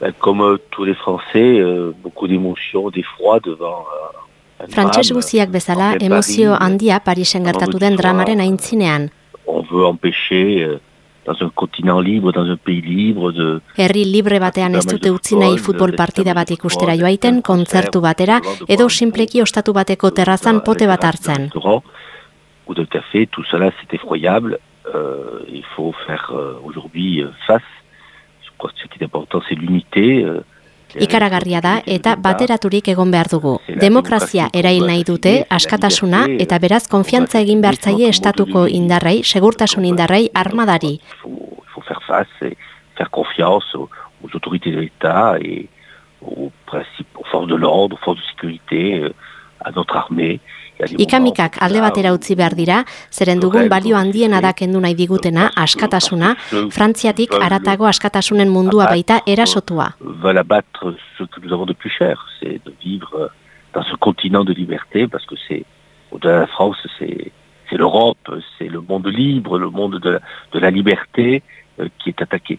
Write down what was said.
Ben, comme euh, tous les Français, euh, beaucoup d'émotions, d'effroi devant euh, Frantses guziak bezala, emozio handia Parisen gertatu den dramaren aintzinean. On veut empêcher, dans un continent libre, dans un pays libre, de... Herri libre batean ez dute utzi nahi futbol partida bat ikustera joaiten, kontzertu batera, edo simpleki ostatu bateko terrazan pote bat hartzen. ou de café, tout cela c'est effroyable. Euh, il faut faire aujourd'hui face. Je crois que ce qui est important c'est l'unité. euh, Ikaragarria da eta bateraturik egon behar dugu. Demokrazia erail nahi dute, askatasuna eta beraz konfiantza egin behar zaie estatuko indarrei, segurtasun indarrei, armadari. Faire face faire confiance aux, aux autorités de l'État et aux principes, aux forces de l'ordre, aux forces de sécurité, euh, à notre armée. Ikamikak alde batera utzi behar dira, zeren dugun balio handiena da kendu nahi digutena, askatasuna, Frantziatik aratago askatasunen mundua baita erasotua. veulent abattre ce que nous avons de plus cher, c'est de vivre euh, dans ce continent de liberté, parce que c'est au-delà de la France, c'est c'est l'Europe, c'est le monde libre, le monde de la, de la liberté euh, qui est attaqué.